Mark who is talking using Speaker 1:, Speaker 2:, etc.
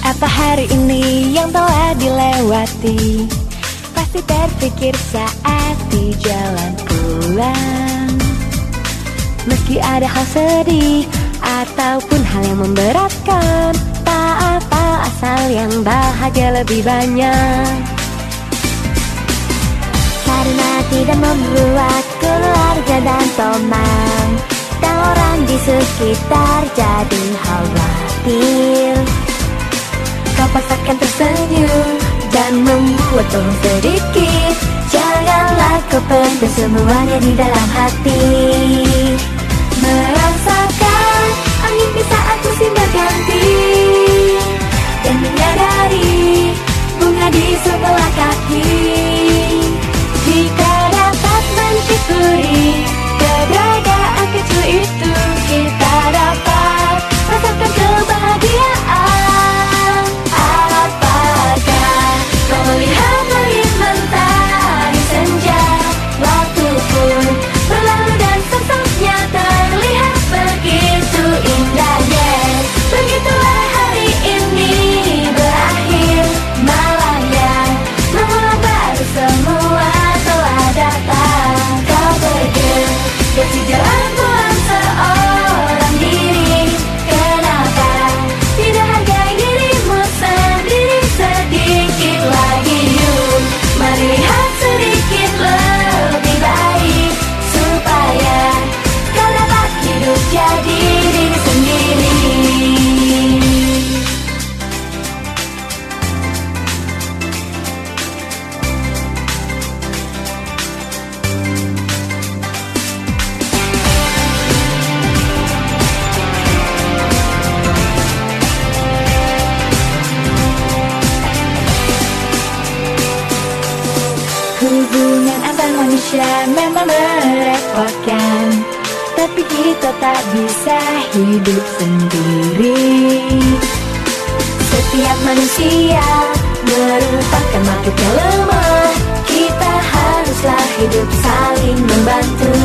Speaker 1: Apa hari ini yang telah dilewati? Pasti terpikir saat di jalan pulang. Meski ada hal sedih Ataupun hal yang memberatkan Tak apa asal yang bahagia lebih banyak. Karena tidak membuat keluarga dan teman Dan orang di sekitar jadi khawatir tolong sedikit Janganlah kau pendam semuanya di dalam hati. Merasakan angin di saat musim berganti Dan menyadari bunga di sebelah kaki. Jika dapat mencuri keberadaan manusia memang merepotkan Tapi kita tak bisa hidup sendiri. Setiap manusia merupakan makhluk yang lemah. Kita haruslah hidup saling membantu